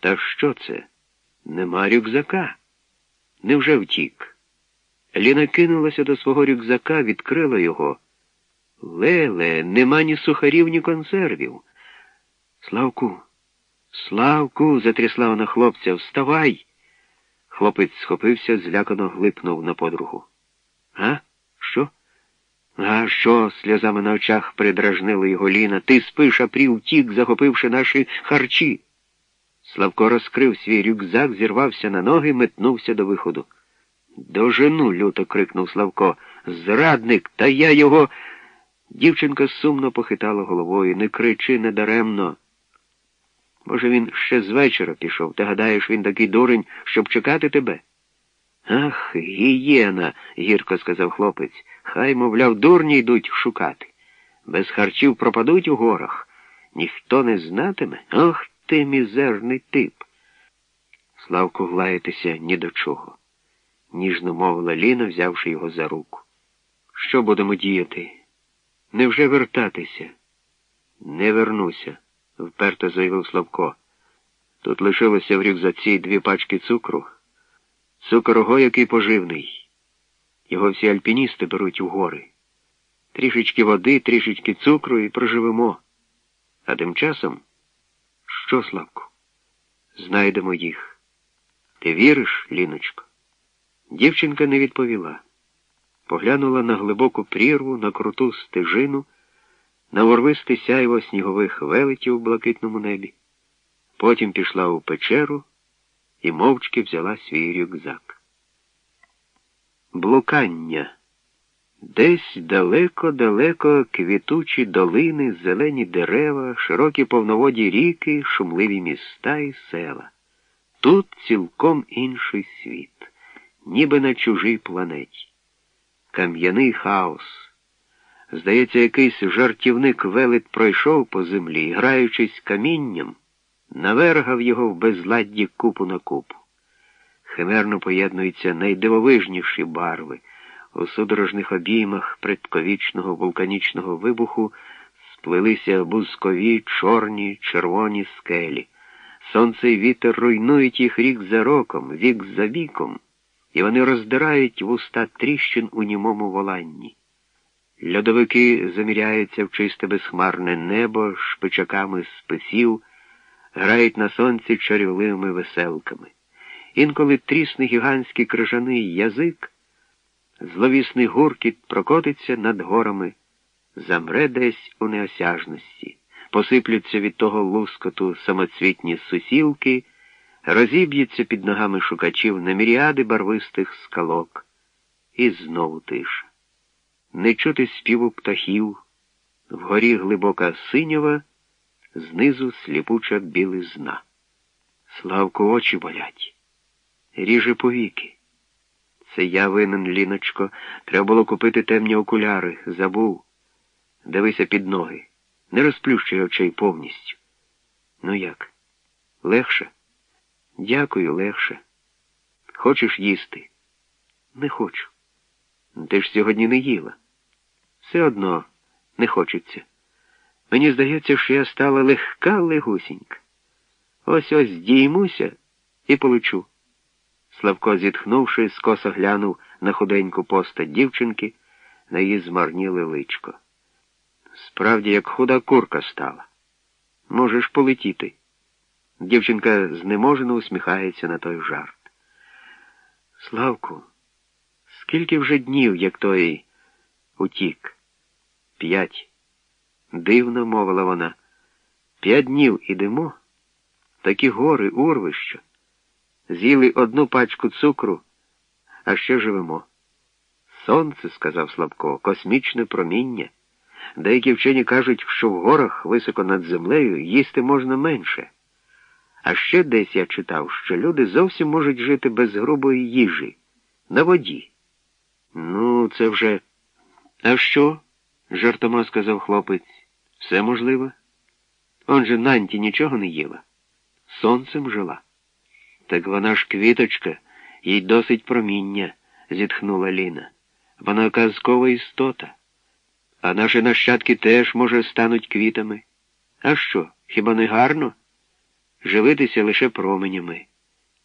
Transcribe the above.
Та що це? Нема рюкзака. Невже втік? Ліна кинулася до свого рюкзака, відкрила його. Леле, нема ні сухарів, ні консервів. Славку, Славку, затрясла вона хлопця, вставай. Хлопець схопився, злякано глипнув на подругу. А? Що? А що? сльозами на очах придражнила його Ліна. Ти спиш, а прі втік, захопивши наші харчі. Славко розкрив свій рюкзак, зірвався на ноги, метнувся до виходу. Дожену, люто крикнув Славко. Зрадник, та я його. Дівчинка сумно похитала головою. Не кричи недаремно. Може, він ще з вечора пішов. Ти гадаєш, він такий дурень, щоб чекати тебе? Ах, гієна, гірко сказав хлопець. Хай, мовляв, дурні йдуть шукати. Без харчів пропадуть у горах. Ніхто не знатиме. Ох ти, мізерний тип. Славку глаятися ні до чого, ніжно мовила Ліна, взявши його за руку. Що будемо діяти? Невже вертатися? Не вернуся, вперто заявив Славко. Тут лишилося в рюкзаці дві пачки цукру. Цукор ого, який поживний. Його всі альпіністи беруть у гори. Трішечки води, трішечки цукру і проживемо. А тим часом, що, Славку, знайдемо їх. Ти віриш, Ліночко? Дівчинка не відповіла. Поглянула на глибоку прірву, на круту стежину, на ворвисте сяйво снігових велетів у блакитному небі. Потім пішла у печеру і мовчки взяла свій рюкзак. Блукання. Десь далеко-далеко квітучі долини, зелені дерева, широкі повноводі ріки, шумливі міста і села. Тут цілком інший світ, ніби на чужій планеті. Кам'яний хаос. Здається, якийсь жартівник велет пройшов по землі, граючись камінням, навергав його в безладді купу на купу. Химерно поєднуються найдивовижніші барви. У судорожних обіймах предковічного вулканічного вибуху сплелися бузкові, чорні, червоні скелі. Сонце і вітер руйнують їх рік за роком, вік за віком, і вони роздирають вуста тріщин у німому воланні. Льодовики заміряються в чисте безхмарне небо шпичаками списів, грають на сонці чарівливими веселками. Інколи трісне гігантський крижаний язик, зловісний гуркіт прокотиться над горами, замре десь у неосяжності, посиплються від того лускоту самоцвітні сусілки, розіб'ються під ногами шукачів на міріади барвистих скалок, і знову тиша. Не чути співу птахів, вгорі глибока синьова, знизу сліпуча білизна. Славку очі болять ріже повіки. Це я винен, Ліночко. Треба було купити темні окуляри. Забув. Дивися під ноги. Не розплющуй очей повністю. Ну як? Легше? Дякую, легше. Хочеш їсти? Не хочу. Ти ж сьогодні не їла. Все одно не хочеться. Мені здається, що я стала легка легусінька. Ось ось здіймуся і полечу. Славко, зітхнувши, скоса глянув на худеньку постать дівчинки, на її змарніле личко. Справді, як худа курка стала. Можеш полетіти. Дівчинка знеможено усміхається на той жарт. Славку, скільки вже днів, як той утік? П'ять. Дивно мовила вона. П'ять днів ідемо. Такі гори, урвища. З'їли одну пачку цукру, а ще живемо. Сонце, сказав Слабко, космічне проміння. Деякі вчені кажуть, що в горах високо над землею їсти можна менше. А ще десь я читав, що люди зовсім можуть жити без грубої їжі, на воді. Ну, це вже. А що? жартома сказав хлопець. Все можливо. Он же Нанті нічого не їла. Сонцем жила. Так вона ж квіточка, їй досить проміння, зітхнула Ліна. Вона казкова істота. А наші нащадки теж, може, стануть квітами. А що, хіба не гарно? живитися лише променями.